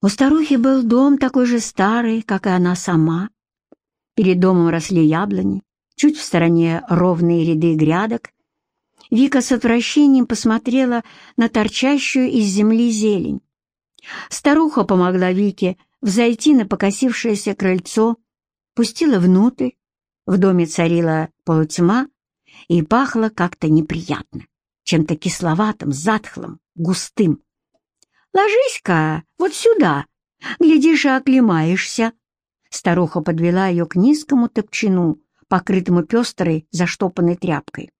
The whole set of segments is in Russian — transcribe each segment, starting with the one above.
У старухи был дом такой же старый, как и она сама. Перед домом росли яблони, чуть в стороне ровные ряды грядок. Вика с отвращением посмотрела на торчащую из земли зелень. Старуха помогла Вике взойти на покосившееся крыльцо, пустила внутрь. В доме царила полутьма и пахло как-то неприятно, чем-то кисловатым, затхлым, густым. «Ложись-ка вот сюда, глядишь и оклемаешься». Старуха подвела ее к низкому топчину, покрытому пестрой заштопанной тряпкой.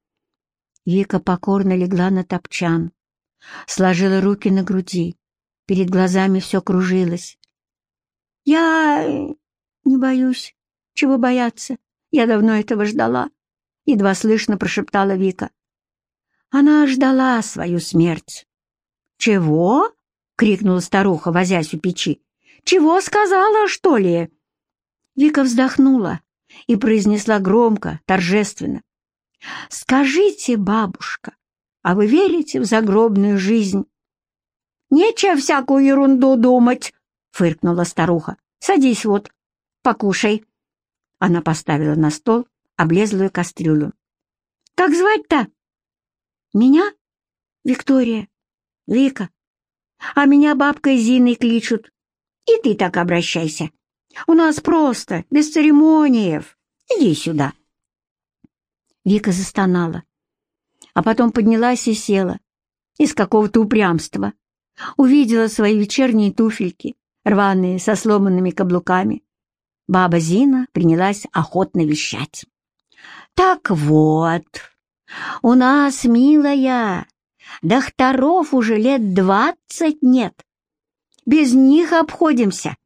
Вика покорно легла на топчан, сложила руки на груди, перед глазами все кружилось. «Я не боюсь. Чего бояться? Я давно этого ждала», — едва слышно прошептала Вика. Она ждала свою смерть. «Чего?» — крикнула старуха, возясь у печи. «Чего сказала, что ли?» Вика вздохнула и произнесла громко, торжественно. «Скажите, бабушка, а вы верите в загробную жизнь?» «Нечего всякую ерунду думать», — фыркнула старуха. «Садись вот, покушай». Она поставила на стол облезлую кастрюлю. «Как звать-то?» «Меня? Виктория. Вика. А меня бабкой Зиной кличут. И ты так обращайся. У нас просто, без церемониев. Иди сюда». Вика застонала, а потом поднялась и села. Из какого-то упрямства. Увидела свои вечерние туфельки, рваные, со сломанными каблуками. Баба Зина принялась охотно вещать. «Так вот, у нас, милая, докторов уже лет двадцать нет. Без них обходимся.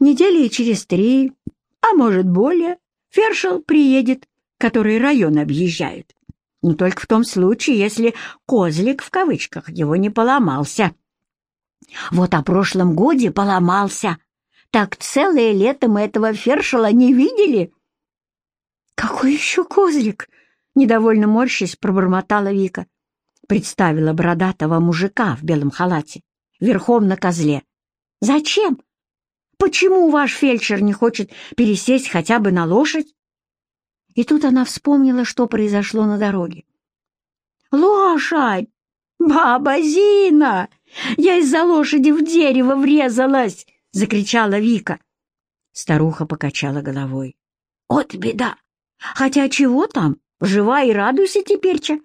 Недели через три, а может более, Фершел приедет, который район объезжает. Но только в том случае, если «козлик» в кавычках его не поломался. Вот о прошлом годе поломался, так целое лето мы этого фершела не видели. Какой еще козлик? Недовольно морщись пробормотала Вика. Представила бородатого мужика в белом халате, верхом на козле. Зачем? Почему ваш фельдшер не хочет пересесть хотя бы на лошадь? И тут она вспомнила, что произошло на дороге. «Лошадь! Баба Зина! Я из-за лошади в дерево врезалась!» — закричала Вика. Старуха покачала головой. «От беда! Хотя чего там? Жива и радуйся теперь-че.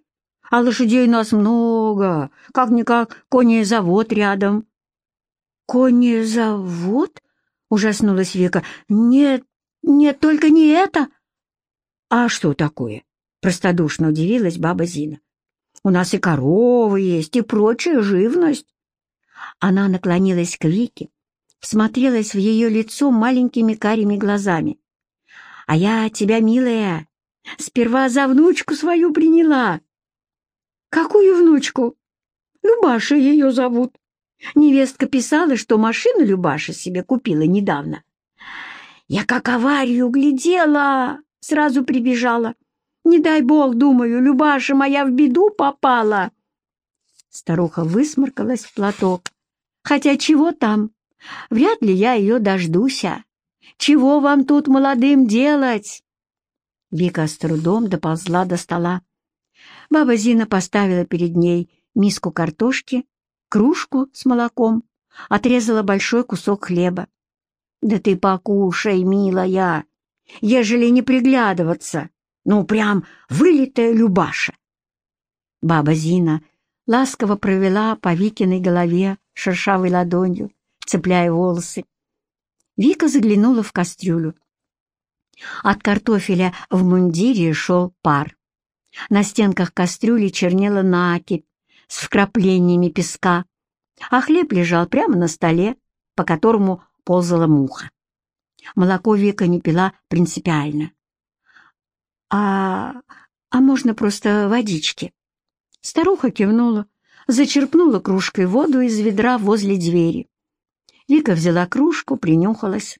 А лошадей у нас много, как-никак конезавод рядом». «Конезавод?» — ужаснулась Вика. «Нет, нет, только не это!» «А что такое?» — простодушно удивилась баба Зина. «У нас и коровы есть, и прочая живность». Она наклонилась к Вике, всмотрелась в ее лицо маленькими карими глазами. «А я тебя, милая, сперва за внучку свою приняла». «Какую внучку?» «Любаша ее зовут». Невестка писала, что машину Любаша себе купила недавно. «Я как аварию глядела!» Сразу прибежала. «Не дай бог, думаю, Любаша моя в беду попала!» Старуха высморкалась в платок. «Хотя чего там? Вряд ли я ее дождуся. Чего вам тут, молодым, делать?» Вика с трудом доползла до стола. Баба Зина поставила перед ней миску картошки, кружку с молоком, отрезала большой кусок хлеба. «Да ты покушай, милая, ежели не приглядываться, ну, прям вылитая Любаша!» Баба Зина ласково провела по Викиной голове шершавой ладонью, цепляя волосы. Вика заглянула в кастрюлю. От картофеля в мундире шел пар. На стенках кастрюли чернела накипь с вкраплениями песка, а хлеб лежал прямо на столе, по которому ползала муха. Молоко Вика не пила принципиально. «А... а можно просто водички?» Старуха кивнула, зачерпнула кружкой воду из ведра возле двери. Вика взяла кружку, принюхалась,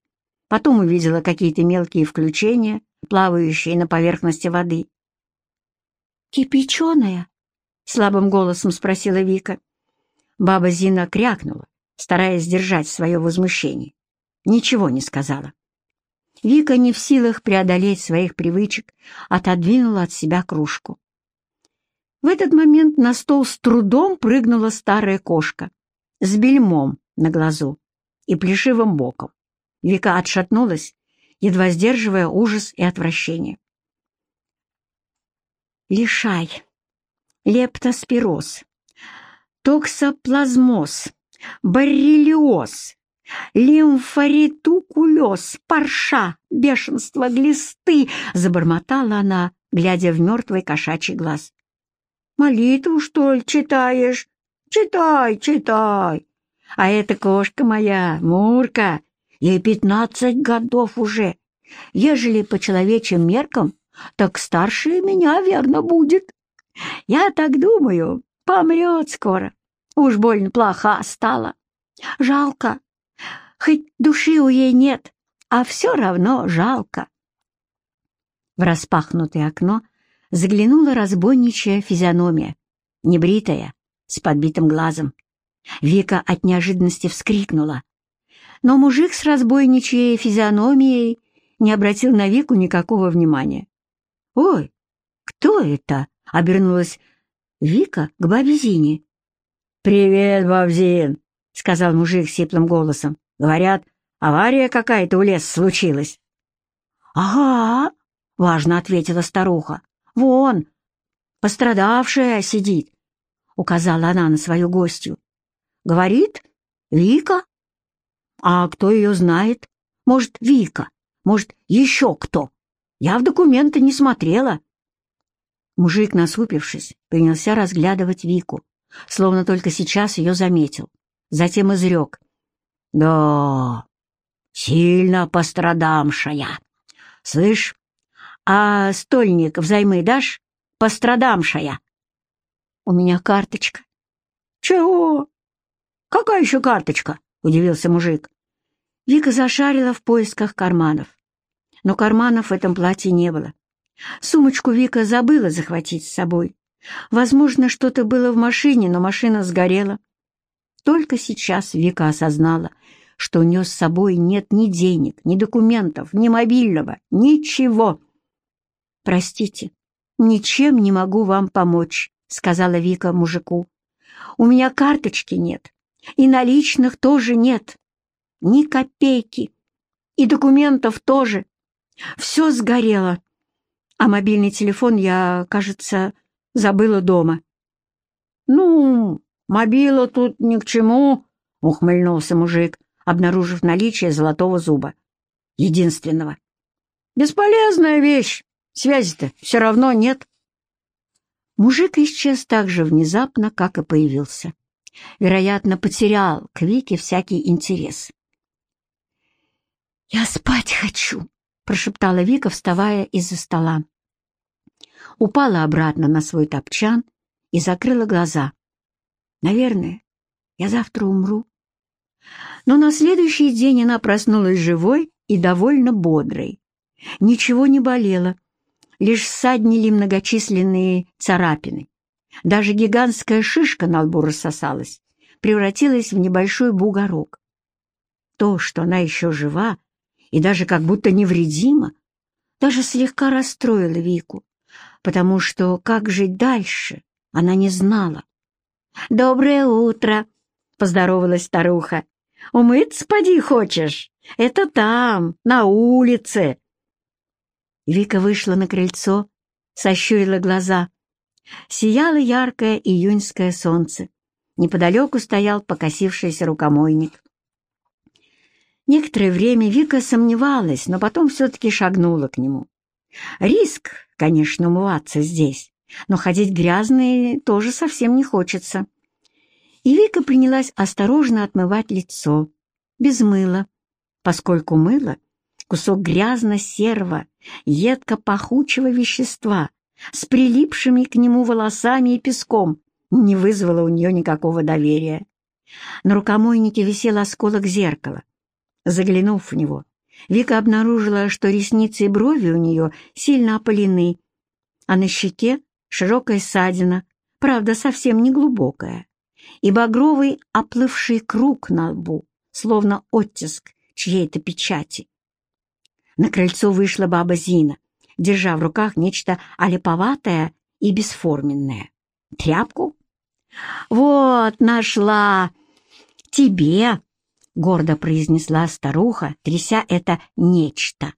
потом увидела какие-то мелкие включения, плавающие на поверхности воды. «Кипяченая?» — слабым голосом спросила Вика. Баба Зина крякнула стараясь сдержать свое возмущение. Ничего не сказала. Вика не в силах преодолеть своих привычек, отодвинула от себя кружку. В этот момент на стол с трудом прыгнула старая кошка с бельмом на глазу и плешивым боком. Вика отшатнулась, едва сдерживая ужас и отвращение. Лишай, лептоспироз, токсоплазмоз, боррелиоз, лимфоритукулез, парша, бешенство, глисты, забормотала она, глядя в мертвый кошачий глаз. «Молитву, что ли, читаешь? Читай, читай. А эта кошка моя, Мурка, ей пятнадцать годов уже. Ежели по человечьим меркам, так старше меня, верно, будет. Я так думаю, помрет скоро. Уж больно плоха стала. Жалко. Хоть души у ей нет, а все равно жалко. В распахнутое окно заглянула разбойничья физиономия, небритая, с подбитым глазом. Вика от неожиданности вскрикнула. Но мужик с разбойничьей физиономией не обратил на Вику никакого внимания. «Ой, кто это?» — обернулась Вика к бабе Зине. «Привет, бабзин!» — сказал мужик сиплым голосом. «Говорят, авария какая-то у лес случилась». «Ага», — важно ответила старуха. «Вон, пострадавшая сидит указала она на свою гостью. «Говорит, Вика? А кто ее знает? Может, Вика? Может, еще кто? Я в документы не смотрела». Мужик, насупившись, принялся разглядывать Вику, словно только сейчас ее заметил. Затем изрек. «Да, сильно пострадамшая. Слышь, а стольник взаймы дашь? Пострадамшая!» У меня карточка». «Чего? Какая еще карточка?» — удивился мужик. Вика зашарила в поисках карманов. Но карманов в этом платье не было. Сумочку Вика забыла захватить с собой. Возможно, что-то было в машине, но машина сгорела. Только сейчас Вика осознала, что у нее с собой нет ни денег, ни документов, ни мобильного, ничего. «Простите, ничем не могу вам помочь», — сказала Вика мужику. «У меня карточки нет, и наличных тоже нет. Ни копейки. И документов тоже. Все сгорело. А мобильный телефон я, кажется, забыла дома». «Ну, мобила тут ни к чему», — ухмыльнулся мужик, обнаружив наличие золотого зуба. Единственного. «Бесполезная вещь. Связи-то все равно нет». Мужик исчез так же внезапно, как и появился. Вероятно, потерял к Вике всякий интерес. «Я спать хочу», — прошептала Вика, вставая из-за стола. Упала обратно на свой топчан и закрыла глаза. «Наверное, я завтра умру». Но на следующий день она проснулась живой и довольно бодрой. Ничего не болело, лишь ссаднили многочисленные царапины. Даже гигантская шишка на лбу рассосалась, превратилась в небольшой бугорок. То, что она еще жива и даже как будто невредима, даже слегка расстроила Вику, потому что как жить дальше она не знала. «Доброе утро!» — поздоровалась старуха. «Умыться поди хочешь? Это там, на улице!» Вика вышла на крыльцо, сощурила глаза. Сияло яркое июньское солнце. Неподалеку стоял покосившийся рукомойник. Некоторое время Вика сомневалась, но потом все-таки шагнула к нему. Риск, конечно, умываться здесь, но ходить грязной тоже совсем не хочется. И Вика принялась осторожно отмывать лицо, без мыла, поскольку мыло кусок грязно-серого, едко-пахучего вещества с прилипшими к нему волосами и песком не вызвало у нее никакого доверия. На рукомойнике висел осколок зеркала. Заглянув в него, Вика обнаружила, что ресницы и брови у нее сильно опалены, а на щеке широкая ссадина, правда, совсем не глубокая. и багровый оплывший круг на лбу, словно оттиск чьей-то печати. На крыльцо вышла баба Зина, держа в руках нечто олиповатое и бесформенное. Тряпку? «Вот, нашла! Тебе!» — гордо произнесла старуха, тряся это нечто.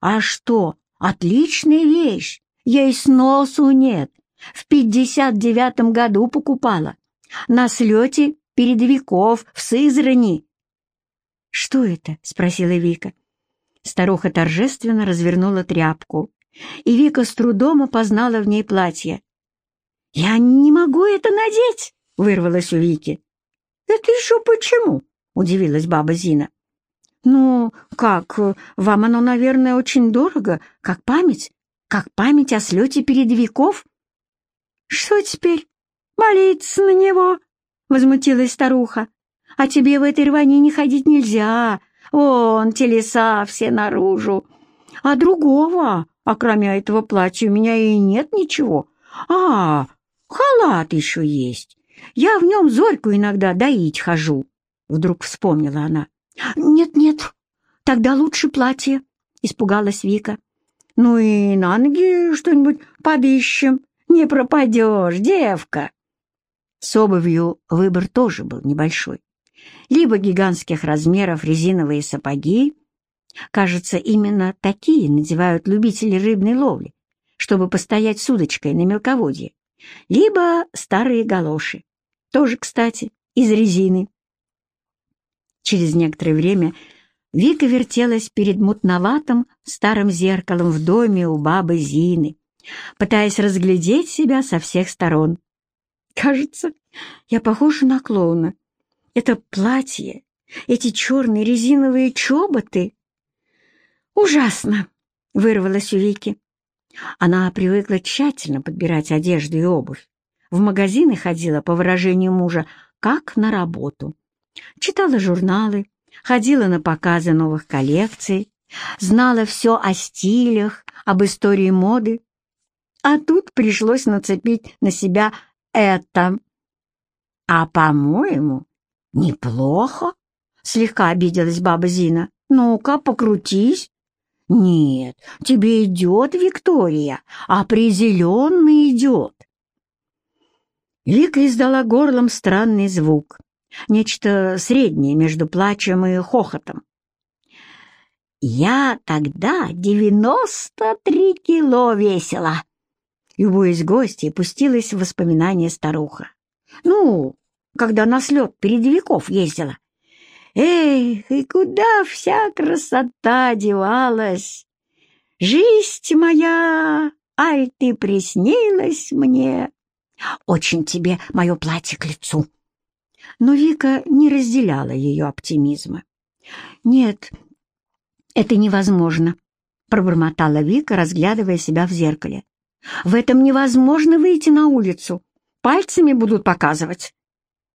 «А что, отличная вещь! Ей сносу нет! В пятьдесят девятом году покупала. На слете передовиков в Сызрани. «Что это?» — спросила Вика. Старуха торжественно развернула тряпку, и Вика с трудом опознала в ней платье. «Я не могу это надеть!» — вырвалось у Вики. «Это еще почему?» — удивилась баба Зина. «Ну, как, вам оно, наверное, очень дорого, как память, как память о слете передовиков?» «Что теперь, молиться на него?» — возмутилась старуха. «А тебе в этой рване не ходить нельзя. Вон, телеса все наружу. А другого, а кроме этого платья, у меня и нет ничего. А, халат еще есть. Я в нем зорьку иногда доить хожу». Вдруг вспомнила она. «Нет-нет, тогда лучше платье», — испугалась Вика. «Ну и на ноги что-нибудь подыщем. Не пропадешь, девка!» С обувью выбор тоже был небольшой. Либо гигантских размеров резиновые сапоги, кажется, именно такие надевают любители рыбной ловли, чтобы постоять с удочкой на мелководье, либо старые галоши, тоже, кстати, из резины. Через некоторое время Вика вертелась перед мутноватым старым зеркалом в доме у бабы Зины, пытаясь разглядеть себя со всех сторон. Кажется, я похожа на клоуна. Это платье, эти черные резиновые чоботы. Ужасно! Вырвалась у Вики. Она привыкла тщательно подбирать одежду и обувь. В магазины ходила, по выражению мужа, как на работу. Читала журналы, ходила на показы новых коллекций, знала все о стилях, об истории моды. А тут пришлось нацепить на себя это. А, по-моему, неплохо, слегка обиделась баба Зина. Ну-ка, покрутись. Нет, тебе идет, Виктория, определенно идет. Вика издала горлом странный звук, нечто среднее между плачем и хохотом. «Я тогда девяносто три кило весила», Любуясь гостьей, пустилась в воспоминания старуха. «Ну, когда на слет передовиков ездила. Эх, и куда вся красота девалась! Жизнь моя, аль ты приснилась мне! Очень тебе мое платье к лицу!» Но Вика не разделяла ее оптимизма. «Нет, это невозможно», — пробормотала Вика, разглядывая себя в зеркале. В этом невозможно выйти на улицу. Пальцами будут показывать.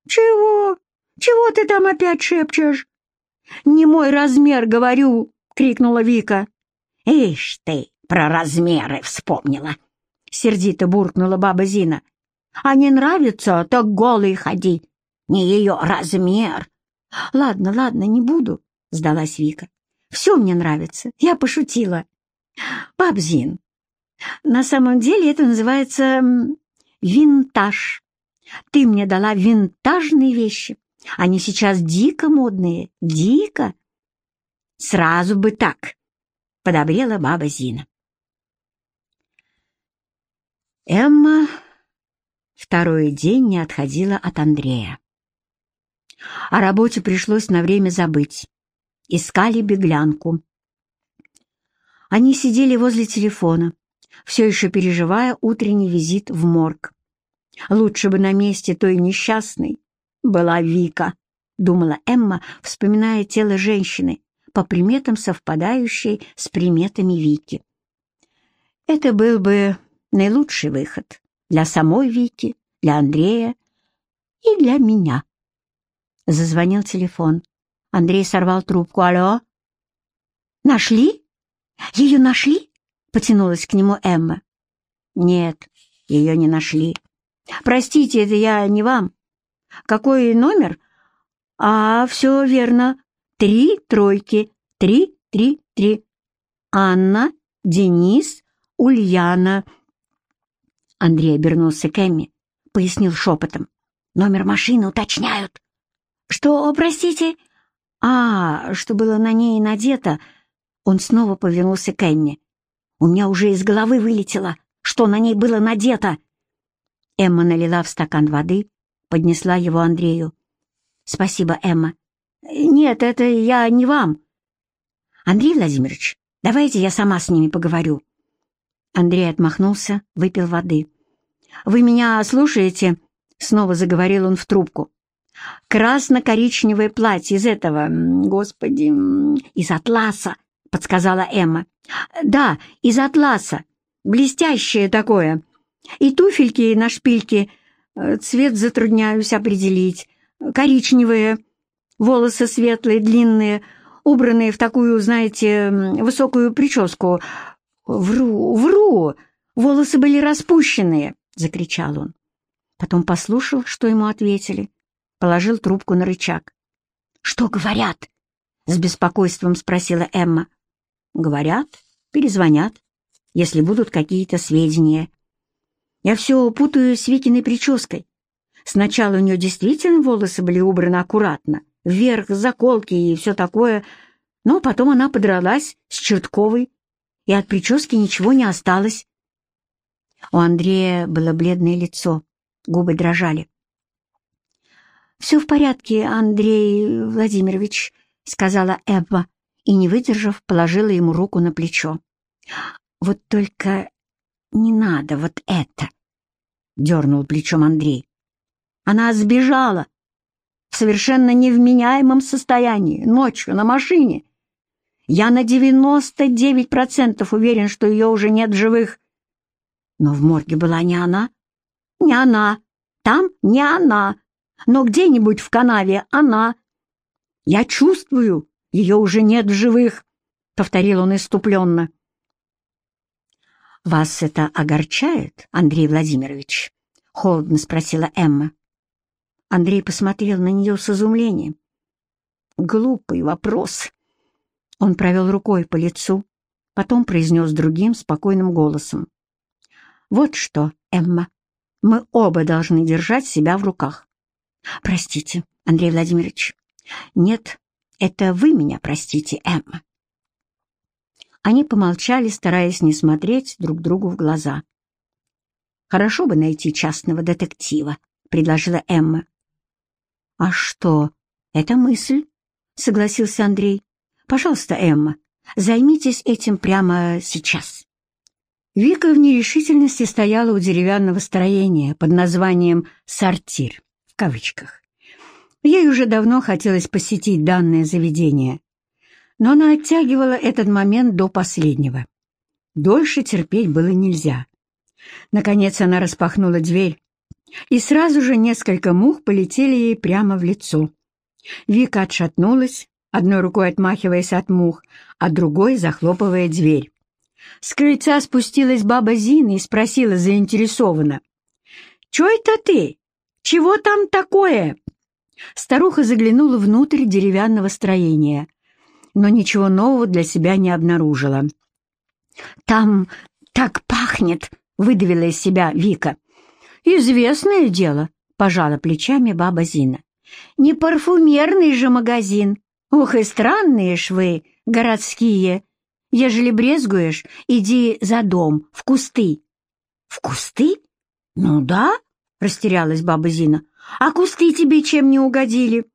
«Чего? Чего ты там опять шепчешь?» «Не мой размер, говорю!» — крикнула Вика. «Ишь ты, про размеры вспомнила!» — сердито буркнула баба Зина. «А не нравится, так голый ходи. Не ее размер». «Ладно, ладно, не буду», — сдалась Вика. «Все мне нравится, я пошутила». «Баб Зин, на самом деле это называется винтаж. Ты мне дала винтажные вещи. Они сейчас дико модные, дико. Сразу бы так, — подобрела баба Зина. Эмма второй день не отходила от Андрея. О работе пришлось на время забыть. Искали беглянку. Они сидели возле телефона, все еще переживая утренний визит в морг. Лучше бы на месте той несчастной была Вика, думала Эмма, вспоминая тело женщины, по приметам совпадающей с приметами Вики. Это был бы наилучший выход для самой Вики, для Андрея и для меня. Зазвонил телефон. Андрей сорвал трубку. «Алло?» «Нашли? Ее нашли?» Потянулась к нему Эмма. «Нет, ее не нашли. Простите, это я не вам. Какой номер? А, все верно. Три тройки. Три, три, три. Анна, Денис, Ульяна. Андрей обернулся к Эмме, пояснил шепотом. Номер машины уточняют. Что, простите? А, что было на ней надето? Он снова повернулся к Эмме. У меня уже из головы вылетело, что на ней было надето. Эмма налила в стакан воды, поднесла его Андрею. «Спасибо, Эмма». «Нет, это я не вам». «Андрей Владимирович, давайте я сама с ними поговорю». Андрей отмахнулся, выпил воды. «Вы меня слушаете?» — снова заговорил он в трубку. «Красно-коричневое платье из этого, господи, из атласа», — подсказала Эмма. «Да, из атласа. Блестящее такое. И туфельки на шпильке. Э, цвет затрудняюсь определить. Коричневые. Волосы светлые, длинные, убранные в такую, знаете, высокую прическу. Вру, вру. Волосы были распущенные, — закричал он. Потом послушал, что ему ответили. Положил трубку на рычаг. «Что говорят?» — с беспокойством спросила Эмма. «Говорят, перезвонят, если будут какие-то сведения. Я все путаю с Викиной прической. Сначала у нее действительно волосы были убраны аккуратно, вверх, заколки и все такое, но потом она подралась с Чертковой, и от прически ничего не осталось. У Андрея было бледное лицо, губы дрожали. «Все в порядке, Андрей Владимирович», — сказала Эбба, и, не выдержав, положила ему руку на плечо. «Вот только не надо вот это!» — дернул плечом Андрей. «Она сбежала в совершенно невменяемом состоянии, ночью, на машине. Я на девяносто девять процентов уверен, что ее уже нет в живых. Но в морге была не она. Не она. Там не она. Но где-нибудь в канаве она. Я чувствую, ее уже нет в живых», — повторил он иступленно. «Вас это огорчает, Андрей Владимирович?» — холодно спросила Эмма. Андрей посмотрел на нее с изумлением. «Глупый вопрос». Он провел рукой по лицу, потом произнес другим спокойным голосом. «Вот что, Эмма, мы оба должны держать себя в руках. Простите, Андрей Владимирович. Нет, это вы меня простите, Эмма. Они помолчали, стараясь не смотреть друг другу в глаза. «Хорошо бы найти частного детектива», — предложила Эмма. «А что? Это мысль», — согласился Андрей. «Пожалуйста, Эмма, займитесь этим прямо сейчас». Вика в нерешительности стояла у деревянного строения под названием «Сортир» кавычках. Ей уже давно хотелось посетить данное заведение, но она оттягивала этот момент до последнего. Дольше терпеть было нельзя. Наконец она распахнула дверь, и сразу же несколько мух полетели ей прямо в лицо. Вика отшатнулась, одной рукой отмахиваясь от мух, а другой захлопывая дверь. С крыльца спустилась баба Зина и спросила заинтересованно. «Чё это ты? Чего там такое?» Старуха заглянула внутрь деревянного строения — но ничего нового для себя не обнаружила. «Там так пахнет!» — выдавила из себя Вика. «Известное дело», — пожала плечами баба Зина. «Не парфюмерный же магазин. Ух, и странные швы, городские. Ежели брезгуешь, иди за дом, в кусты». «В кусты? Ну да», — растерялась баба Зина. «А кусты тебе чем не угодили?»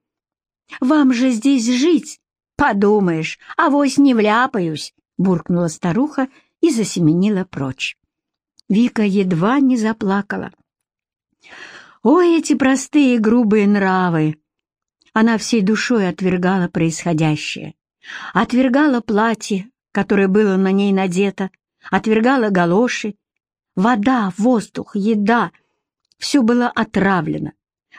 «Вам же здесь жить, «Подумаешь, авось не вляпаюсь!» — буркнула старуха и засеменила прочь. Вика едва не заплакала. «Ой, эти простые грубые нравы!» Она всей душой отвергала происходящее. Отвергала платье, которое было на ней надето, отвергала галоши. Вода, воздух, еда — все было отравлено,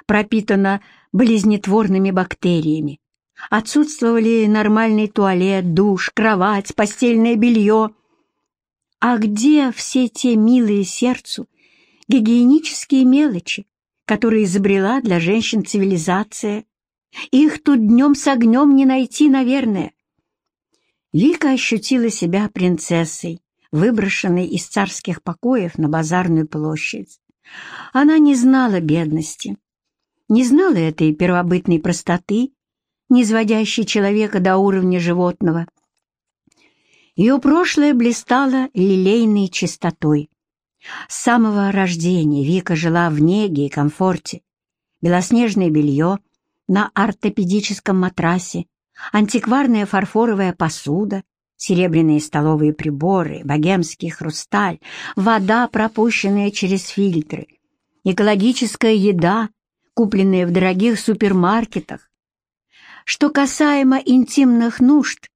пропитано болезнетворными бактериями. Отсутствовали нормальный туалет, душ, кровать, постельное белье. А где все те милые сердцу гигиенические мелочи, которые изобрела для женщин цивилизация. Их тут днем с огнем не найти, наверное. Вика ощутила себя принцессой, выброшенной из царских покоев на базарную площадь. Она не знала бедности, не знала этой первобытной простоты, не сводящей человека до уровня животного. Ее прошлое блистало лилейной чистотой. С самого рождения Вика жила в неге и комфорте. Белоснежное белье на ортопедическом матрасе, антикварная фарфоровая посуда, серебряные столовые приборы, богемский хрусталь, вода, пропущенная через фильтры, экологическая еда, купленная в дорогих супермаркетах. Что касаемо интимных нужд,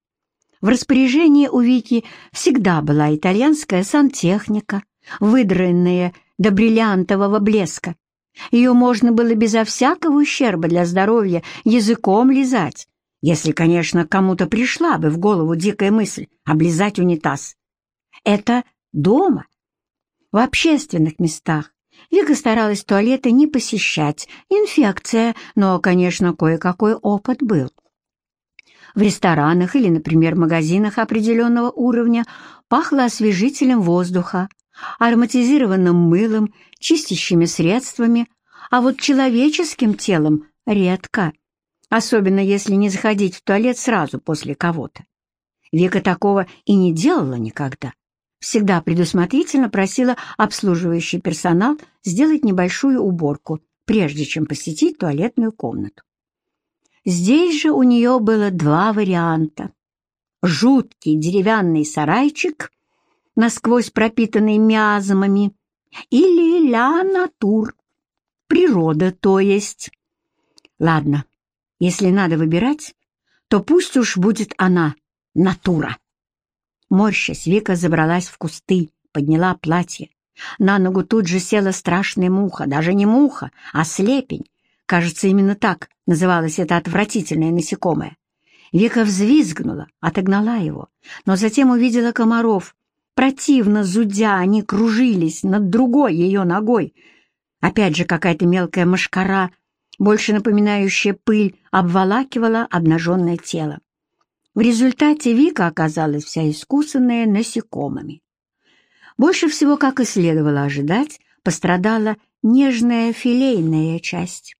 в распоряжении у Вики всегда была итальянская сантехника, выдранная до бриллиантового блеска. Ее можно было безо всякого ущерба для здоровья языком лизать, если, конечно, кому-то пришла бы в голову дикая мысль облизать унитаз. Это дома. В общественных местах Вика старалась туалеты не посещать. Инфекция, но, конечно, кое-какой опыт был. В ресторанах или, например, магазинах определенного уровня пахло освежителем воздуха, ароматизированным мылом, чистящими средствами, а вот человеческим телом редко особенно если не заходить в туалет сразу после кого-то. Вика такого и не делала никогда. Всегда предусмотрительно просила обслуживающий персонал сделать небольшую уборку, прежде чем посетить туалетную комнату. Здесь же у нее было два варианта. Жуткий деревянный сарайчик, насквозь пропитанный миазмами, или ля натур, природа, то есть. Ладно, если надо выбирать, то пусть уж будет она, натура. Морщась, Вика забралась в кусты, подняла платье. На ногу тут же села страшная муха, даже не муха, а слепень. Кажется, именно так называлось это отвратительное насекомое. Вика взвизгнула, отогнала его, но затем увидела комаров. Противно зудя, они кружились над другой ее ногой. Опять же какая-то мелкая мошкара больше напоминающая пыль, обволакивала обнаженное тело. В результате Вика оказалась вся искусанная насекомыми. Больше всего, как и следовало ожидать, пострадала нежная филейная часть.